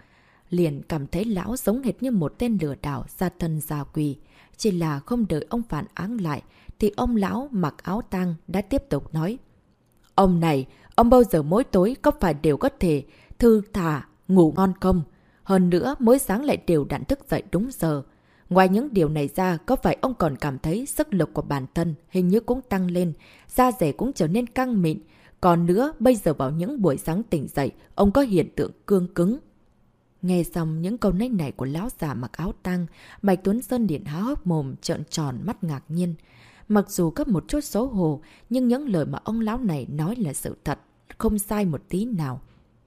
Liền cảm thấy lão giống hệt như một tên lừa đảo ra thân già quỳ. Chỉ là không đợi ông phản áng lại, thì ông lão mặc áo tang đã tiếp tục nói. Ông này, ông bao giờ mỗi tối có phải đều có thể thư thả, ngủ ngon không? Hơn nữa, mỗi sáng lại đều đặn thức dậy đúng giờ. Ngoài những điều này ra, có phải ông còn cảm thấy sức lực của bản thân hình như cũng tăng lên, da rẻ cũng trở nên căng mịn. Còn nữa, bây giờ vào những buổi sáng tỉnh dậy, ông có hiện tượng cương cứng. Nghe xong những câu nói này của lão già mặc áo tăng, Bạch Tuấn Sơn điện há hốc mồm, trợn tròn mắt ngạc nhiên. Mặc dù có một chút xấu hổ, nhưng những lời mà ông lão này nói là sự thật, không sai một tí nào.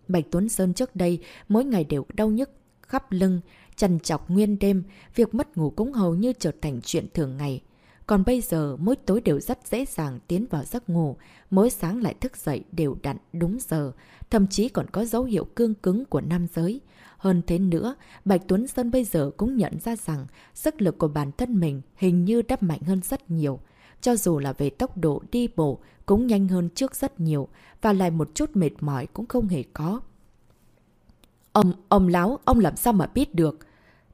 Bạch Tuấn Sơn trước đây mỗi ngày đều đau nhức khắp lưng, chằn chọc nguyên đêm, việc mất ngủ cũng hầu như trở thành chuyện thường ngày. Còn bây giờ, mỗi tối đều rất dễ dàng tiến vào giấc ngủ, mỗi sáng lại thức dậy đều đặn đúng giờ, thậm chí còn có dấu hiệu cương cứng của nam giới. Hơn thế nữa, Bạch Tuấn Sơn bây giờ cũng nhận ra rằng sức lực của bản thân mình hình như đắp mạnh hơn rất nhiều. Cho dù là về tốc độ đi bộ cũng nhanh hơn trước rất nhiều và lại một chút mệt mỏi cũng không hề có. Ông, ông láo, ông làm sao mà biết được?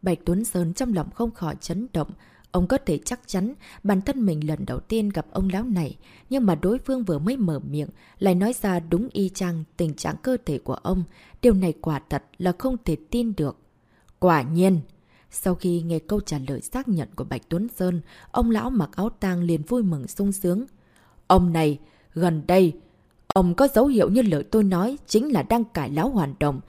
Bạch Tuấn Sơn trong lòng không khỏi chấn động. Ông có thể chắc chắn bản thân mình lần đầu tiên gặp ông lão này, nhưng mà đối phương vừa mới mở miệng, lại nói ra đúng y chang tình trạng cơ thể của ông. Điều này quả thật là không thể tin được. Quả nhiên! Sau khi nghe câu trả lời xác nhận của Bạch Tuấn Sơn, ông lão mặc áo tang liền vui mừng sung sướng. Ông này, gần đây, ông có dấu hiệu như lời tôi nói chính là đang cải lão hoàn đồng.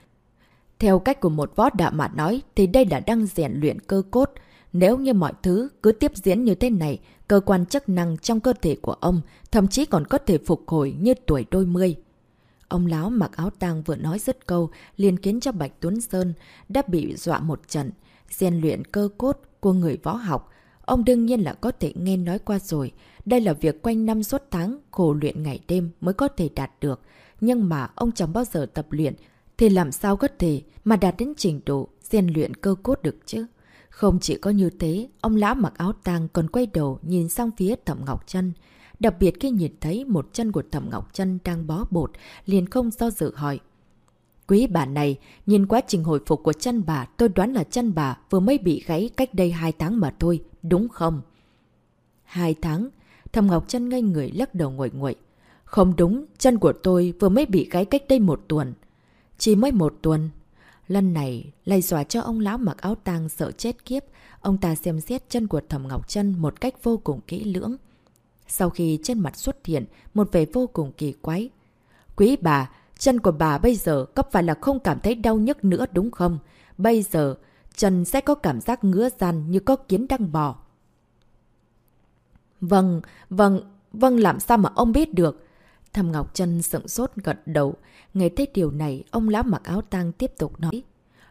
Theo cách của một võ đạo mà nói thì đây là đang rèn luyện cơ cốt. Nếu như mọi thứ cứ tiếp diễn như thế này, cơ quan chức năng trong cơ thể của ông thậm chí còn có thể phục hồi như tuổi đôi mươi. Ông lão mặc áo tang vừa nói dứt câu liền khiến cho Bạch Tuấn Sơn đã bị dọa một trận. Rèn luyện cơ cốt của người võ học, ông đương nhiên là có thể nghe nói qua rồi. Đây là việc quanh năm suốt tháng, khổ luyện ngày đêm mới có thể đạt được. Nhưng mà ông chẳng bao giờ tập luyện, thì làm sao có thể mà đạt đến trình độ rèn luyện cơ cốt được chứ? Không chỉ có như thế, ông lão mặc áo tang còn quay đầu nhìn sang phía Thẩm Ngọc Trân. Đặc biệt khi nhìn thấy một chân của Thẩm Ngọc Trân đang bó bột, liền không do dự hỏi. Quý bà này, nhìn quá trình hồi phục của chân bà, tôi đoán là chân bà vừa mới bị gãy cách đây 2 tháng mà thôi, đúng không? 2 tháng? Thầm Ngọc chân ngây người lắc đầu nguội nguội. Không đúng, chân của tôi vừa mới bị gãy cách đây một tuần. Chỉ mới một tuần. Lần này, lại dọa cho ông lão mặc áo tang sợ chết kiếp. Ông ta xem xét chân của Thẩm Ngọc chân một cách vô cùng kỹ lưỡng. Sau khi trên mặt xuất hiện, một vẻ vô cùng kỳ quái. Quý bà, Chân của bà bây giờ có phải là không cảm thấy đau nhức nữa đúng không? Bây giờ chân sẽ có cảm giác ngứa gian như có kiến đang bò. Vâng, vâng, vâng làm sao mà ông biết được? Thầm Ngọc Trân sững sốt gật đầu. Nghe thấy điều này, ông lão mặc áo tang tiếp tục nói.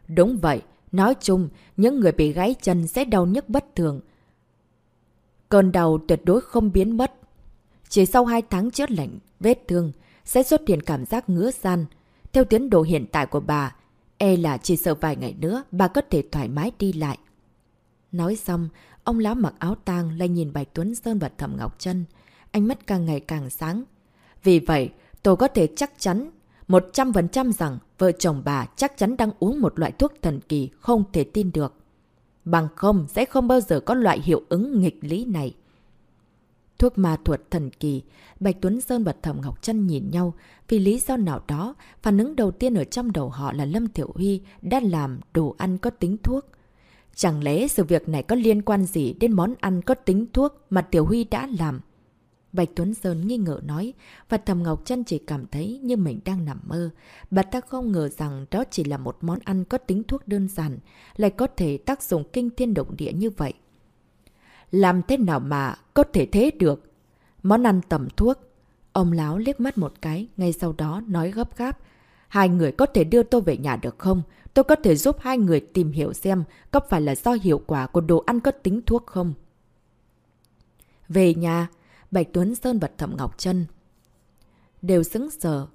Đúng vậy, nói chung, những người bị gãy chân sẽ đau nhức bất thường. Cơn đau tuyệt đối không biến mất. Chỉ sau 2 tháng chữa lạnh, vết thương sẽ xuất hiện cảm giác ngứa gian. Theo tiến độ hiện tại của bà, e là chỉ sợ vài ngày nữa bà có thể thoải mái đi lại. Nói xong, ông lão mặc áo tang lại nhìn Bạch Tuấn Sơn và Thẩm Ngọc Trân. Ánh mắt càng ngày càng sáng. Vì vậy, tôi có thể chắc chắn 100% rằng vợ chồng bà chắc chắn đang uống một loại thuốc thần kỳ không thể tin được. Bằng không sẽ không bao giờ có loại hiệu ứng nghịch lý này. Thuốc ma thuật thần kỳ, Bạch Tuấn Sơn và Thẩm Ngọc Trân nhìn nhau, vì lý do nào đó, phản ứng đầu tiên ở trong đầu họ là Lâm Thiểu Huy đã làm đồ ăn có tính thuốc. Chẳng lẽ sự việc này có liên quan gì đến món ăn có tính thuốc mà Tiểu Huy đã làm? Bạch Tuấn Sơn nghi ngờ nói, và Thầm Ngọc Trân chỉ cảm thấy như mình đang nằm mơ. Bà ta không ngờ rằng đó chỉ là một món ăn có tính thuốc đơn giản, lại có thể tác dụng kinh thiên động địa như vậy. Làm thế nào mà có thể thế được? Món ăn tầm thuốc. Ông Láo liếc mắt một cái, ngay sau đó nói gấp gáp. Hai người có thể đưa tôi về nhà được không? Tôi có thể giúp hai người tìm hiểu xem có phải là do hiệu quả của đồ ăn có tính thuốc không? Về nhà, Bạch Tuấn Sơn và Thẩm Ngọc Trân đều xứng sở.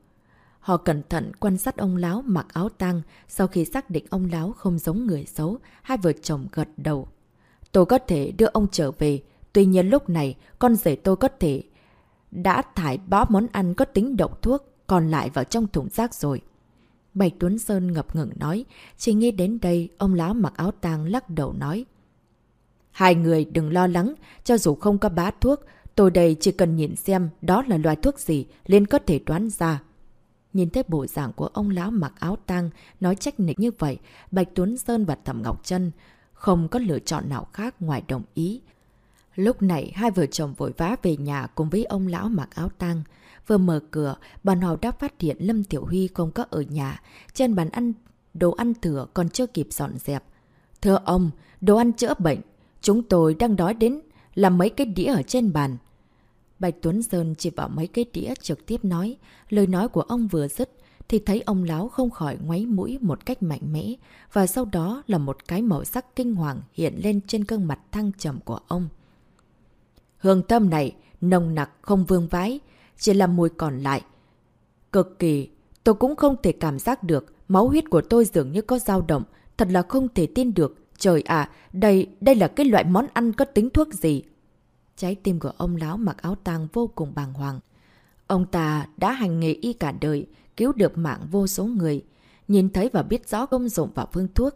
Họ cẩn thận quan sát ông Láo mặc áo tang, sau khi xác định ông Láo không giống người xấu, hai vợ chồng gật đầu. Tôi có thể đưa ông trở về, tuy nhiên lúc này con rể tôi có thể đã thải bó món ăn có tính độc thuốc còn lại vào trong thùng rác rồi. Bạch Tuấn Sơn ngập ngừng nói, chỉ nghĩ đến đây, ông lão mặc áo tang lắc đầu nói. Hai người đừng lo lắng, cho dù không có bá thuốc, tôi đây chỉ cần nhìn xem đó là loại thuốc gì, liền có thể đoán ra. Nhìn thấy bộ dạng của ông lão mặc áo tang nói trách nịch như vậy, Bạch Tuấn Sơn và Thẩm Ngọc Trân không có lựa chọn nào khác ngoài đồng ý. Lúc này, hai vợ chồng vội vã về nhà cùng với ông lão mặc áo tang. Vừa mở cửa, bọn họ đã phát hiện Lâm Tiểu Huy không có ở nhà. Trên bàn ăn, đồ ăn thừa còn chưa kịp dọn dẹp. Thưa ông, đồ ăn chữa bệnh. Chúng tôi đang đói đến làm mấy cái đĩa ở trên bàn. Bạch Tuấn Sơn chỉ vào mấy cái đĩa trực tiếp nói. Lời nói của ông vừa dứt, thì thấy ông lão không khỏi ngoáy mũi một cách mạnh mẽ, và sau đó là một cái màu sắc kinh hoàng hiện lên trên gương mặt thăng trầm của ông. Hương thơm này, nồng nặc không vương vái, chỉ là mùi còn lại. Cực kỳ, tôi cũng không thể cảm giác được, máu huyết của tôi dường như có dao động, thật là không thể tin được. Trời ạ, đây, đây là cái loại món ăn có tính thuốc gì? Trái tim của ông lão mặc áo tang vô cùng bàng hoàng. Ông ta đã hành nghề y cả đời, cứu được mạng vô số người, nhìn thấy và biết rõ công dụng và phương thuốc.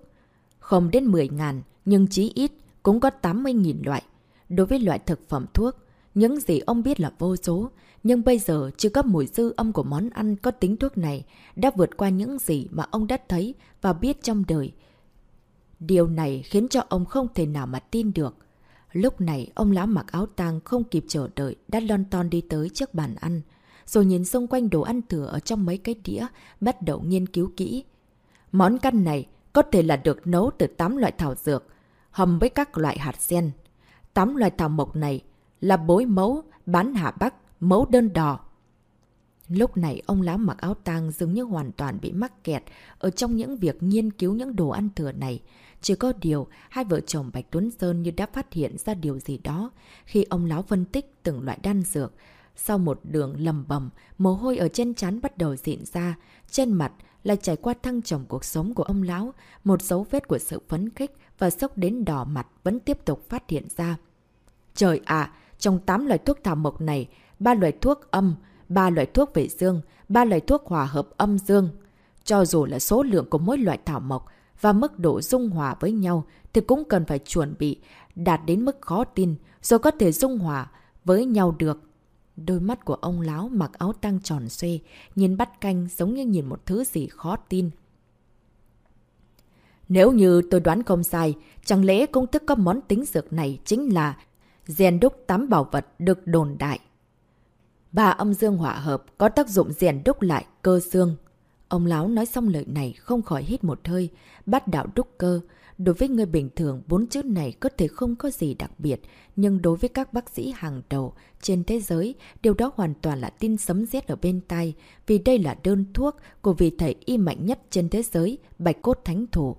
Không đến 10 ngàn, nhưng chí ít cũng có 80.000 loại. Đối với loại thực phẩm thuốc, những gì ông biết là vô số, nhưng bây giờ chưa có mùi dư âm của món ăn có tính thuốc này đã vượt qua những gì mà ông đã thấy và biết trong đời. Điều này khiến cho ông không thể nào mà tin được. Lúc này, ông lão mặc áo tang không kịp chờ đợi đã lon ton đi tới trước bàn ăn rồi nhìn xung quanh đồ ăn thừa ở trong mấy cái đĩa, bắt đầu nghiên cứu kỹ. Món căn này có thể là được nấu từ 8 loại thảo dược, hầm với các loại hạt sen. 8 loại thảo mộc này là bối mấu, bán hạ bắc, mấu đơn đỏ. Lúc này ông lão mặc áo tang dường như hoàn toàn bị mắc kẹt ở trong những việc nghiên cứu những đồ ăn thừa này. Chỉ có điều, hai vợ chồng Bạch Tuấn Sơn như đã phát hiện ra điều gì đó khi ông lão phân tích từng loại đan dược. Sau một đường lầm bầm, mồ hôi ở trên trán bắt đầu dịn ra, trên mặt lại trải qua thăng trầm cuộc sống của ông lão, một dấu vết của sự phấn khích và sốc đến đỏ mặt vẫn tiếp tục phát hiện ra. Trời ạ, trong 8 loại thuốc thảo mộc này, ba loại thuốc âm, ba loại thuốc về dương, ba loại thuốc hòa hợp âm dương. Cho dù là số lượng của mỗi loại thảo mộc và mức độ dung hòa với nhau thì cũng cần phải chuẩn bị đạt đến mức khó tin rồi có thể dung hòa với nhau được. Đôi mắt của ông lão mặc áo tăng tròn xoe nhìn bắt canh giống như nhìn một thứ gì khó tin. Nếu như tôi đoán không sai, chẳng lẽ công thức có món tính dược này chính là rèn đúc tám bảo vật được đồn đại. Ba âm dương hỏa hợp có tác dụng rèn đúc lại cơ xương. Ông láo nói xong lời này không khỏi hít một hơi, bắt đạo đúc cơ. Đối với người bình thường, bốn chữ này có thể không có gì đặc biệt, nhưng đối với các bác sĩ hàng đầu trên thế giới, điều đó hoàn toàn là tin sấm rét ở bên tai, vì đây là đơn thuốc của vị thầy y mạnh nhất trên thế giới, Bạch Cốt Thánh Thủ.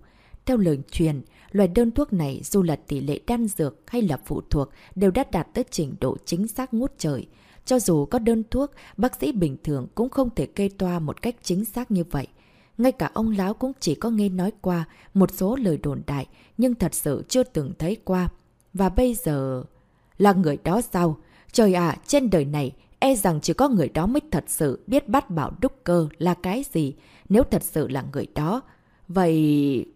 Theo lời truyền, loại đơn thuốc này dù là tỷ lệ đan dược hay là phụ thuộc đều đã đạt tới trình độ chính xác ngút trời. Cho dù có đơn thuốc, bác sĩ bình thường cũng không thể kê toa một cách chính xác như vậy. Ngay cả ông Láo cũng chỉ có nghe nói qua một số lời đồn đại, nhưng thật sự chưa từng thấy qua. Và bây giờ... Là người đó sao? Trời ạ, trên đời này, e rằng chỉ có người đó mới thật sự biết bắt bảo đúc cơ là cái gì, nếu thật sự là người đó. Vậy...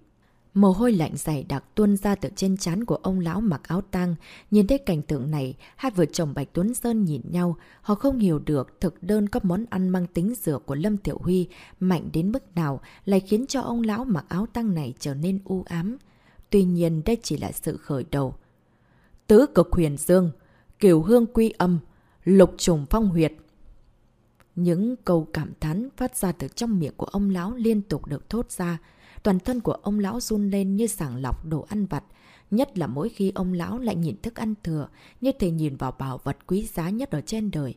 Mồ hôi lạnh dày đặc tuôn ra từ trên trán của ông lão mặc áo tang. Nhìn thấy cảnh tượng này, hai vợ chồng Bạch Tuấn Sơn nhìn nhau. Họ không hiểu được thực đơn có món ăn mang tính dược của Lâm Tiểu Huy mạnh đến mức nào lại khiến cho ông lão mặc áo tang này trở nên u ám. Tuy nhiên đây chỉ là sự khởi đầu. Tứ cực huyền dương, kiều hương quy âm, lục trùng phong huyệt. Những câu cảm thán phát ra từ trong miệng của ông lão liên tục được thốt ra. Toàn thân của ông lão run lên như sàng lọc đồ ăn vặt. Nhất là mỗi khi ông lão lại nhìn thức ăn thừa, như thể nhìn vào bảo vật quý giá nhất ở trên đời.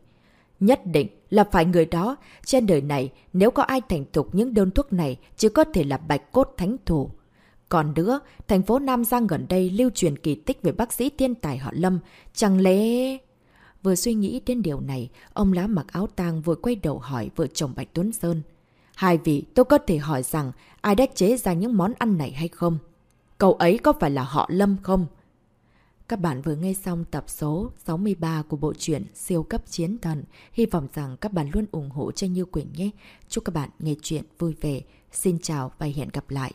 Nhất định là phải người đó. Trên đời này, nếu có ai thành thục những đơn thuốc này, chỉ có thể là bạch cốt thánh thủ. Còn nữa, thành phố Nam Giang gần đây lưu truyền kỳ tích về bác sĩ thiên tài họ Lâm. Chẳng lẽ... Vừa suy nghĩ đến điều này, ông lá mặc áo tang vừa quay đầu hỏi vợ chồng Bạch Tuấn Sơn. Hai vị, tôi có thể hỏi rằng ai đã chế ra những món ăn này hay không? Cậu ấy có phải là họ Lâm không? Các bạn vừa nghe xong tập số 63 của bộ truyện Siêu cấp chiến thần. Hy vọng rằng các bạn luôn ủng hộ cho Như Quỳnh nhé. Chúc các bạn nghe chuyện vui vẻ. Xin chào và hẹn gặp lại.